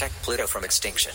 protect Pluto from extinction.